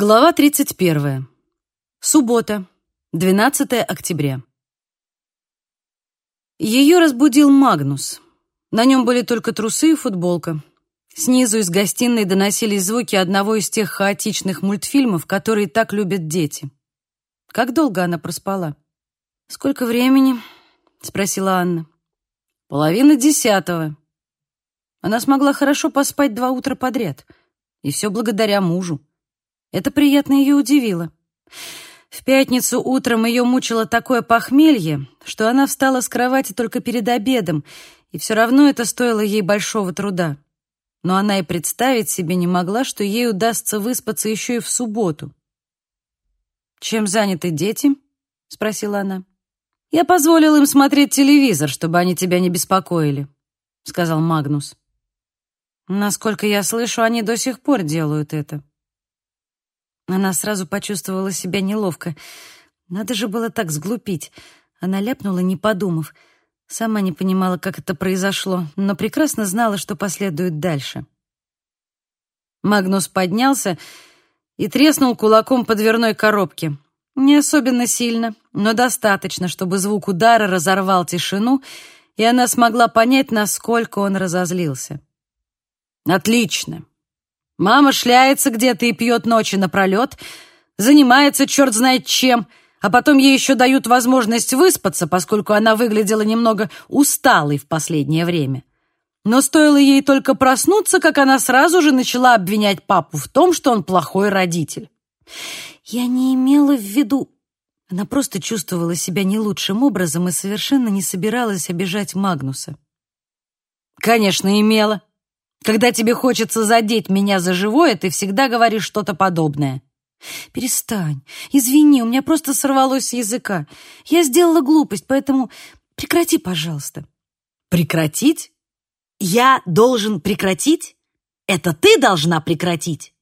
Глава 31. Суббота, 12 октября. Ее разбудил Магнус. На нем были только трусы и футболка. Снизу из гостиной доносились звуки одного из тех хаотичных мультфильмов, которые так любят дети. Как долго она проспала? «Сколько времени?» — спросила Анна. «Половина десятого». Она смогла хорошо поспать два утра подряд. И все благодаря мужу. Это приятно ее удивило. В пятницу утром ее мучило такое похмелье, что она встала с кровати только перед обедом, и все равно это стоило ей большого труда. Но она и представить себе не могла, что ей удастся выспаться еще и в субботу. «Чем заняты дети?» — спросила она. «Я позволил им смотреть телевизор, чтобы они тебя не беспокоили», — сказал Магнус. «Насколько я слышу, они до сих пор делают это», она сразу почувствовала себя неловко. Надо же было так сглупить. Она ляпнула, не подумав. Сама не понимала, как это произошло, но прекрасно знала, что последует дальше. Магнус поднялся и треснул кулаком по дверной коробке. Не особенно сильно, но достаточно, чтобы звук удара разорвал тишину, и она смогла понять, насколько он разозлился. «Отлично!» Мама шляется где-то и пьет ночи напролет, занимается черт знает чем, а потом ей еще дают возможность выспаться, поскольку она выглядела немного усталой в последнее время. Но стоило ей только проснуться, как она сразу же начала обвинять папу в том, что он плохой родитель. Я не имела в виду... Она просто чувствовала себя не лучшим образом и совершенно не собиралась обижать Магнуса. «Конечно, имела», когда тебе хочется задеть меня за живое, ты всегда говоришь что-то подобное. Перестань. Извини, у меня просто сорвалось с языка. Я сделала глупость, поэтому прекрати, пожалуйста. Прекратить? Я должен прекратить? Это ты должна прекратить.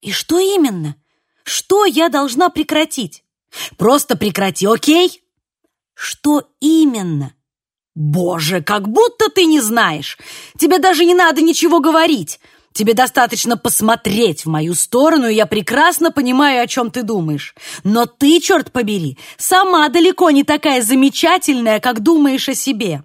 И что именно? Что я должна прекратить? Просто прекрати, окей? Что именно? «Боже, как будто ты не знаешь! Тебе даже не надо ничего говорить! Тебе достаточно посмотреть в мою сторону, и я прекрасно понимаю, о чем ты думаешь. Но ты, черт побери, сама далеко не такая замечательная, как думаешь о себе!»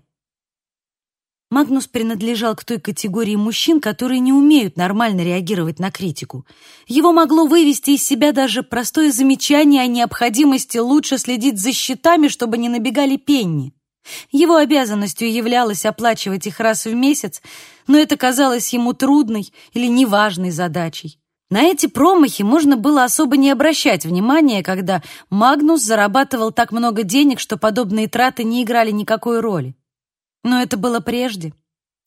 Магнус принадлежал к той категории мужчин, которые не умеют нормально реагировать на критику. Его могло вывести из себя даже простое замечание о необходимости лучше следить за счетами, чтобы не набегали пенни. Его обязанностью являлось оплачивать их раз в месяц, но это казалось ему трудной или неважной задачей. На эти промахи можно было особо не обращать внимания, когда Магнус зарабатывал так много денег, что подобные траты не играли никакой роли. Но это было прежде.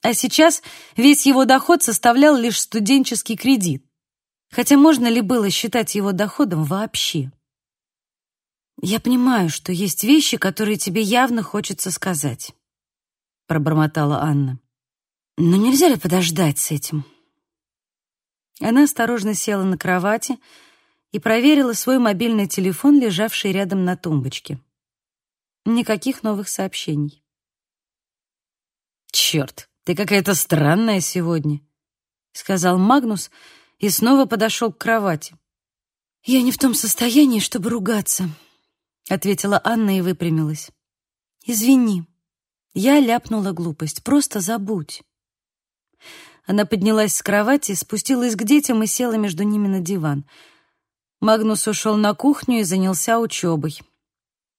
А сейчас весь его доход составлял лишь студенческий кредит. Хотя можно ли было считать его доходом вообще? «Я понимаю, что есть вещи, которые тебе явно хочется сказать», — пробормотала Анна. «Но нельзя ли подождать с этим?» Она осторожно села на кровати и проверила свой мобильный телефон, лежавший рядом на тумбочке. Никаких новых сообщений. «Черт, ты какая-то странная сегодня», — сказал Магнус и снова подошел к кровати. «Я не в том состоянии, чтобы ругаться», — ответила Анна и выпрямилась. «Извини, я ляпнула глупость, просто забудь». Она поднялась с кровати, спустилась к детям и села между ними на диван. Магнус ушел на кухню и занялся учебой.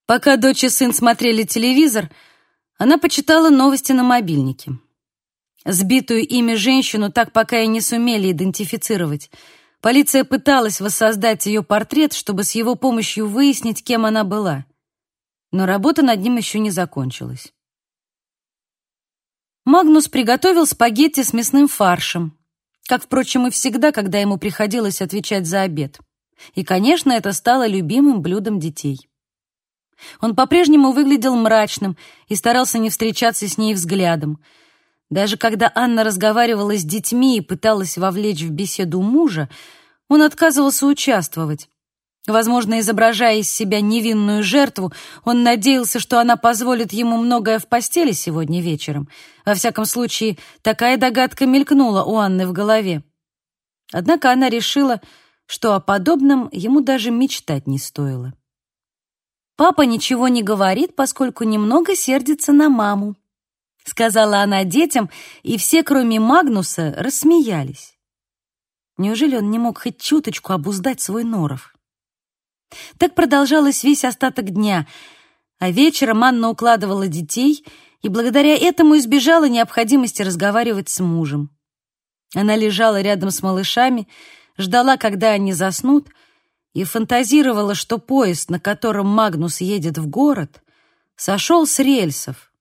Пока дочь и сын смотрели телевизор, она почитала новости на мобильнике. Сбитую ими женщину так пока и не сумели идентифицировать — Полиция пыталась воссоздать ее портрет, чтобы с его помощью выяснить, кем она была. Но работа над ним еще не закончилась. Магнус приготовил спагетти с мясным фаршем, как, впрочем, и всегда, когда ему приходилось отвечать за обед. И, конечно, это стало любимым блюдом детей. Он по-прежнему выглядел мрачным и старался не встречаться с ней взглядом. Даже когда Анна разговаривала с детьми и пыталась вовлечь в беседу мужа, он отказывался участвовать. Возможно, изображая из себя невинную жертву, он надеялся, что она позволит ему многое в постели сегодня вечером. Во всяком случае, такая догадка мелькнула у Анны в голове. Однако она решила, что о подобном ему даже мечтать не стоило. «Папа ничего не говорит, поскольку немного сердится на маму», сказала она детям, и все, кроме Магнуса, рассмеялись. Неужели он не мог хоть чуточку обуздать свой норов? Так продолжалось весь остаток дня, а вечером Анна укладывала детей и благодаря этому избежала необходимости разговаривать с мужем. Она лежала рядом с малышами, ждала, когда они заснут, и фантазировала, что поезд, на котором Магнус едет в город, сошел с рельсов.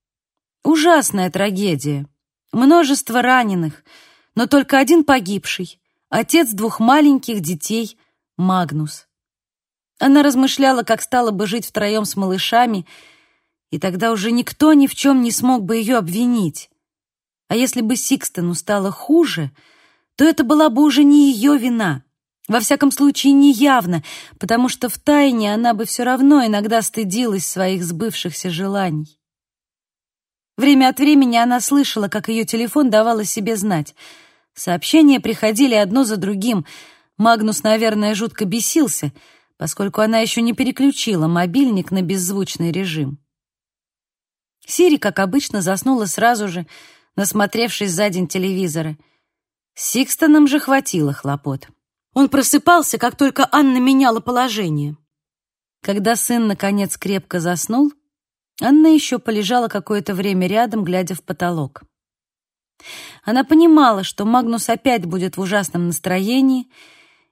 Ужасная трагедия. Множество раненых, но только один погибший, отец двух маленьких детей, Магнус. Она размышляла, как стала бы жить втроем с малышами, и тогда уже никто ни в чем не смог бы ее обвинить. А если бы Сикстону стало хуже, то это была бы уже не ее вина. Во всяком случае, не явно, потому что в тайне она бы все равно иногда стыдилась своих сбывшихся желаний. Время от времени она слышала, как ее телефон давал о себе знать. Сообщения приходили одно за другим. Магнус, наверное, жутко бесился, поскольку она еще не переключила мобильник на беззвучный режим. Сири, как обычно, заснула сразу же, насмотревшись за день телевизора. Сикстоном же хватило хлопот. Он просыпался, как только Анна меняла положение. Когда сын, наконец, крепко заснул, Анна еще полежала какое-то время рядом, глядя в потолок. Она понимала, что Магнус опять будет в ужасном настроении,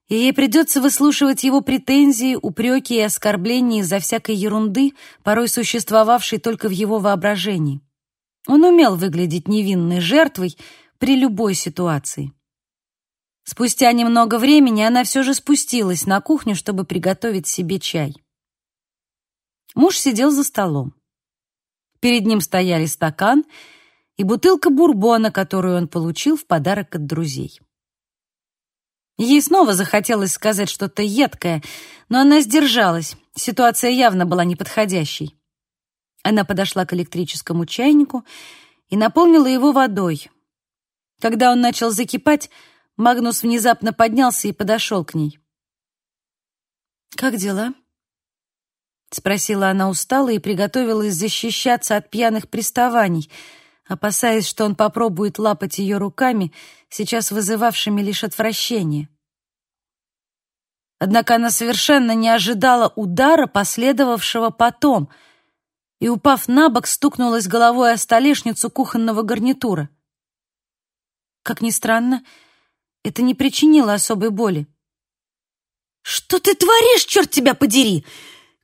и ей придется выслушивать его претензии, упреки и оскорбления из-за всякой ерунды, порой существовавшей только в его воображении. Он умел выглядеть невинной жертвой при любой ситуации. Спустя немного времени она все же спустилась на кухню, чтобы приготовить себе чай. Муж сидел за столом. Перед ним стояли стакан и бутылка бурбона, которую он получил в подарок от друзей. Ей снова захотелось сказать что-то едкое, но она сдержалась. Ситуация явно была неподходящей. Она подошла к электрическому чайнику и наполнила его водой. Когда он начал закипать, Магнус внезапно поднялся и подошел к ней. «Как дела?» — спросила она устало и приготовилась защищаться от пьяных приставаний, опасаясь, что он попробует лапать ее руками, сейчас вызывавшими лишь отвращение. Однако она совершенно не ожидала удара, последовавшего потом, и, упав на бок, стукнулась головой о столешницу кухонного гарнитура. Как ни странно, — это не причинило особой боли. «Что ты творишь, черт тебя подери!» —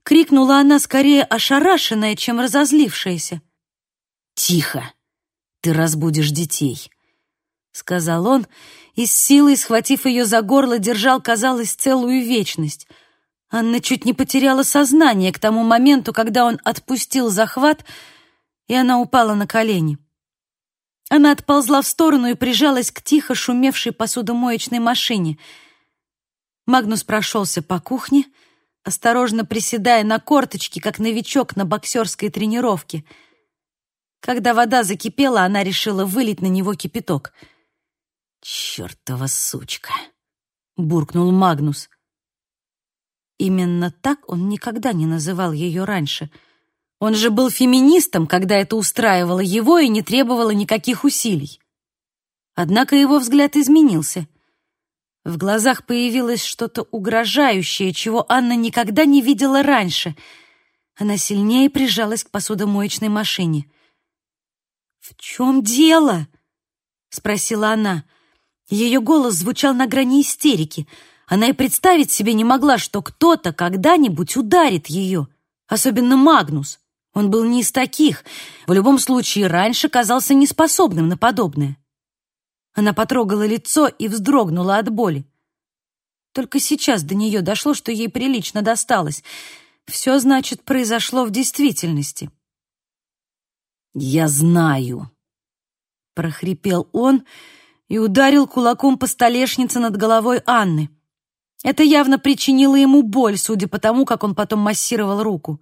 крикнула она, скорее ошарашенная, чем разозлившаяся. «Тихо! Ты разбудишь детей!» — сказал он, и с силой, схватив ее за горло, держал, казалось, целую вечность. Анна чуть не потеряла сознание к тому моменту, когда он отпустил захват, и она упала на колени. Она отползла в сторону и прижалась к тихо шумевшей посудомоечной машине. Магнус прошелся по кухне, осторожно приседая на корточки, как новичок на боксерской тренировке. Когда вода закипела, она решила вылить на него кипяток. «Чёртова сучка!» — буркнул Магнус. Именно так он никогда не называл ее раньше — он же был феминистом, когда это устраивало его и не требовало никаких усилий. Однако его взгляд изменился. В глазах появилось что-то угрожающее, чего Анна никогда не видела раньше. Она сильнее прижалась к посудомоечной машине. «В чем дело?» — спросила она. Ее голос звучал на грани истерики. Она и представить себе не могла, что кто-то когда-нибудь ударит ее, особенно Магнус. Он был не из таких, в любом случае раньше казался неспособным на подобное. Она потрогала лицо и вздрогнула от боли. Только сейчас до нее дошло, что ей прилично досталось. Все, значит, произошло в действительности. «Я знаю», — прохрипел он и ударил кулаком по столешнице над головой Анны. Это явно причинило ему боль, судя по тому, как он потом массировал руку.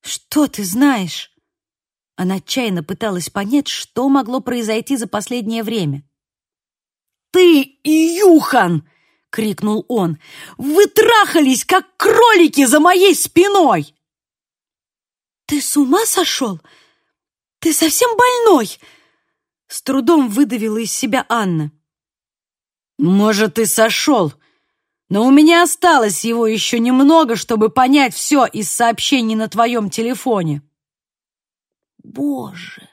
«Что ты знаешь?» Она отчаянно пыталась понять, что могло произойти за последнее время. «Ты, Юхан!» — крикнул он. «Вы трахались, как кролики за моей спиной!» «Ты с ума сошел? Ты совсем больной?» С трудом выдавила из себя Анна. «Может, и сошел, но у меня осталось его еще немного, чтобы понять все из сообщений на твоем телефоне». «Боже!»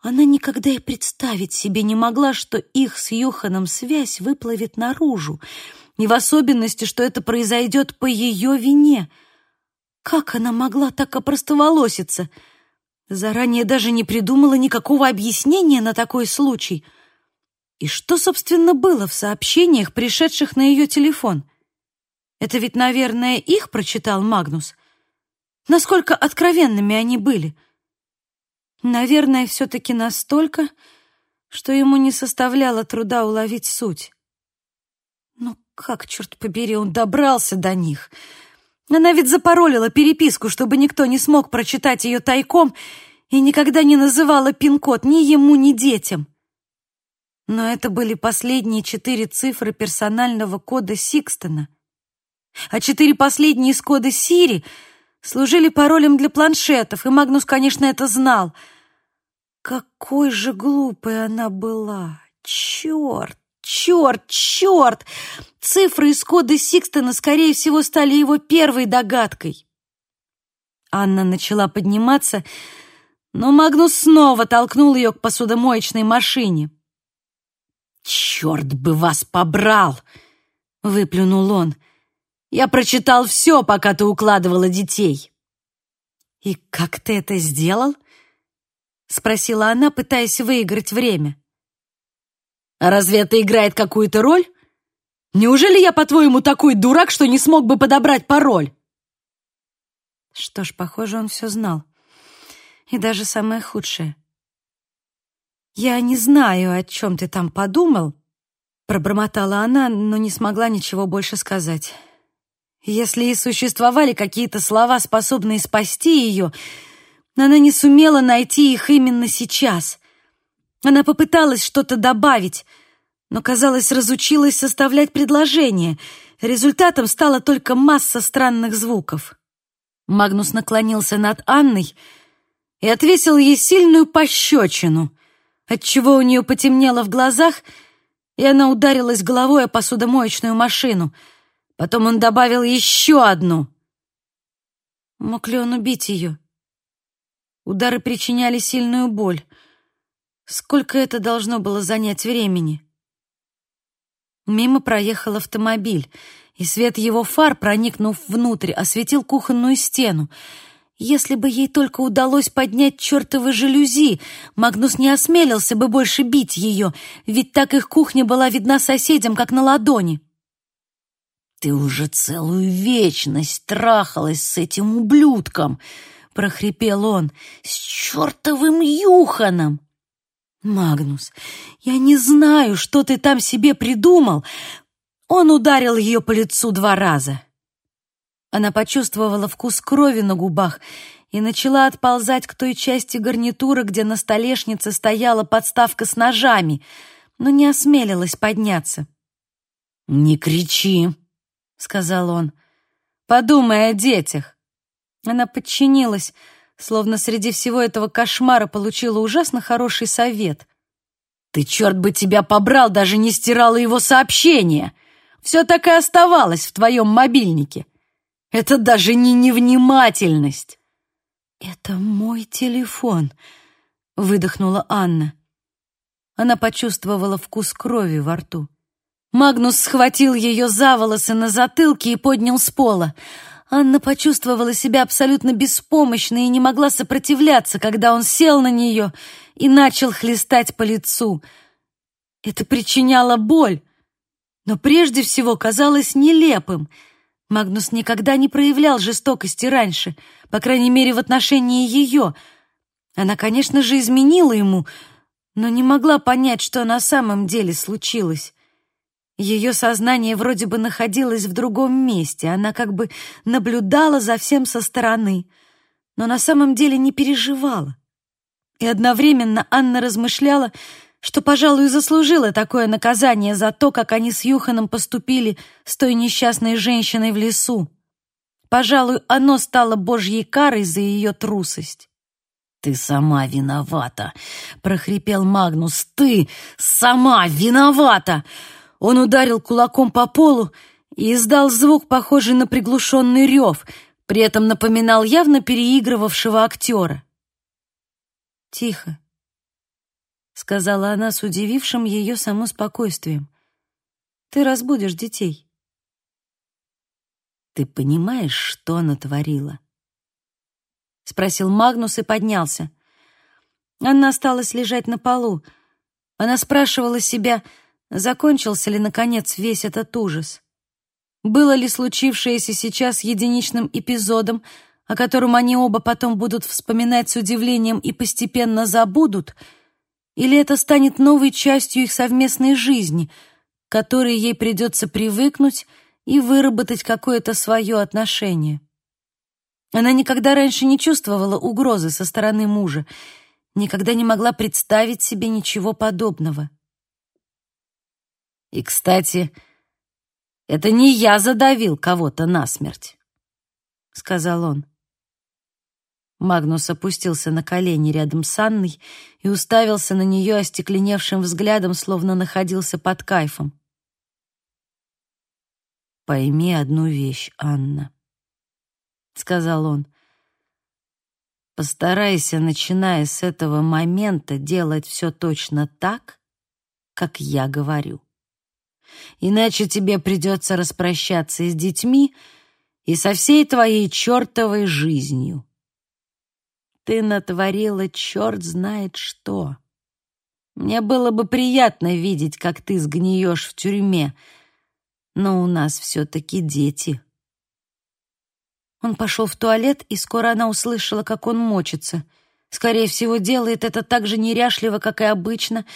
Она никогда и представить себе не могла, что их с Юханом связь выплывет наружу, и в особенности, что это произойдет по ее вине. Как она могла так опростоволоситься? Заранее даже не придумала никакого объяснения на такой случай. И что, собственно, было в сообщениях, пришедших на ее телефон? Это ведь, наверное, их прочитал Магнус. Насколько откровенными они были — Наверное, все-таки настолько, что ему не составляло труда уловить суть. Но как, черт побери, он добрался до них? Она ведь запаролила переписку, чтобы никто не смог прочитать ее тайком и никогда не называла пин-код ни ему, ни детям. Но это были последние четыре цифры персонального кода Сикстона. А четыре последние из кода Сири — служили паролем для планшетов, и Магнус, конечно, это знал. Какой же глупой она была! Черт, черт, черт! Цифры из кода Сикстона, скорее всего, стали его первой догадкой. Анна начала подниматься, но Магнус снова толкнул ее к посудомоечной машине. «Черт бы вас побрал!» — выплюнул он. Я прочитал все, пока ты укладывала детей». «И как ты это сделал?» — спросила она, пытаясь выиграть время. «А разве это играет какую-то роль? Неужели я, по-твоему, такой дурак, что не смог бы подобрать пароль?» Что ж, похоже, он все знал. И даже самое худшее. «Я не знаю, о чем ты там подумал», — пробормотала она, но не смогла ничего больше сказать. Если и существовали какие-то слова, способные спасти ее, она не сумела найти их именно сейчас. Она попыталась что-то добавить, но, казалось, разучилась составлять предложения. Результатом стала только масса странных звуков. Магнус наклонился над Анной и отвесил ей сильную пощечину, отчего у нее потемнело в глазах, и она ударилась головой о посудомоечную машину — Потом он добавил еще одну. Мог ли он убить ее? Удары причиняли сильную боль. Сколько это должно было занять времени? Мимо проехал автомобиль, и свет его фар, проникнув внутрь, осветил кухонную стену. Если бы ей только удалось поднять чертовы жалюзи, Магнус не осмелился бы больше бить ее, ведь так их кухня была видна соседям, как на ладони. «Ты уже целую вечность трахалась с этим ублюдком!» — прохрипел он. «С чертовым Юханом!» «Магнус, я не знаю, что ты там себе придумал!» Он ударил ее по лицу два раза. Она почувствовала вкус крови на губах и начала отползать к той части гарнитура, где на столешнице стояла подставка с ножами, но не осмелилась подняться. «Не кричи!» — сказал он. «Подумай о детях». Она подчинилась, словно среди всего этого кошмара получила ужасно хороший совет. «Ты, черт бы тебя побрал, даже не стирала его сообщение. Все так и оставалось в твоем мобильнике. Это даже не невнимательность». «Это мой телефон», — выдохнула Анна. Она почувствовала вкус крови во рту. Магнус схватил ее за волосы на затылке и поднял с пола. Анна почувствовала себя абсолютно беспомощной и не могла сопротивляться, когда он сел на нее и начал хлестать по лицу. Это причиняло боль, но прежде всего казалось нелепым. Магнус никогда не проявлял жестокости раньше, по крайней мере, в отношении ее. Она, конечно же, изменила ему, но не могла понять, что на самом деле случилось. Ее сознание вроде бы находилось в другом месте, она как бы наблюдала за всем со стороны, но на самом деле не переживала. И одновременно Анна размышляла, что, пожалуй, заслужила такое наказание за то, как они с Юханом поступили с той несчастной женщиной в лесу. Пожалуй, оно стало божьей карой за ее трусость. «Ты сама виновата!» — прохрипел Магнус. «Ты сама виновата!» Он ударил кулаком по полу и издал звук, похожий на приглушенный рев, при этом напоминал явно переигрывавшего актера. «Тихо», — сказала она с удивившим ее само спокойствием. «Ты разбудишь детей». «Ты понимаешь, что она творила?» — спросил Магнус и поднялся. Анна осталась лежать на полу. Она спрашивала себя, закончился ли, наконец, весь этот ужас. Было ли случившееся сейчас единичным эпизодом, о котором они оба потом будут вспоминать с удивлением и постепенно забудут, или это станет новой частью их совместной жизни, к которой ей придется привыкнуть и выработать какое-то свое отношение. Она никогда раньше не чувствовала угрозы со стороны мужа, никогда не могла представить себе ничего подобного. И, кстати, это не я задавил кого-то насмерть, — сказал он. Магнус опустился на колени рядом с Анной и уставился на нее остекленевшим взглядом, словно находился под кайфом. «Пойми одну вещь, Анна», — сказал он. «Постарайся, начиная с этого момента, делать все точно так, как я говорю. Иначе тебе придется распрощаться с детьми и со всей твоей чертовой жизнью». Ты натворила черт знает что. Мне было бы приятно видеть, как ты сгниешь в тюрьме, но у нас все-таки дети. Он пошел в туалет, и скоро она услышала, как он мочится. Скорее всего, делает это так же неряшливо, как и обычно.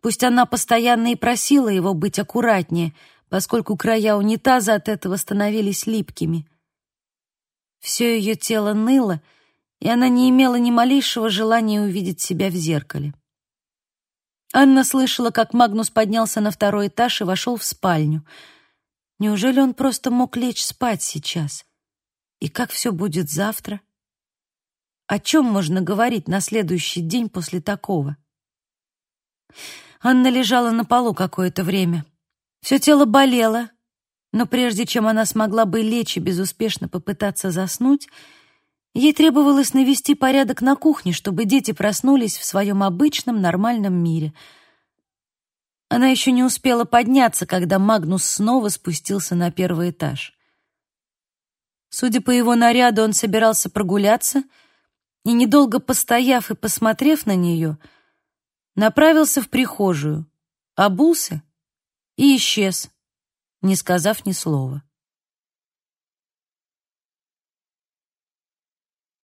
Пусть она постоянно и просила его быть аккуратнее, поскольку края унитаза от этого становились липкими. Все ее тело ныло, и она не имела ни малейшего желания увидеть себя в зеркале. Анна слышала, как Магнус поднялся на второй этаж и вошел в спальню. Неужели он просто мог лечь спать сейчас? И как все будет завтра? О чем можно говорить на следующий день после такого? Анна лежала на полу какое-то время. Все тело болело, но прежде чем она смогла бы лечь и безуспешно попытаться заснуть, Ей требовалось навести порядок на кухне, чтобы дети проснулись в своем обычном нормальном мире. Она еще не успела подняться, когда Магнус снова спустился на первый этаж. Судя по его наряду, он собирался прогуляться и, недолго постояв и посмотрев на нее, направился в прихожую, обулся и исчез, не сказав ни слова.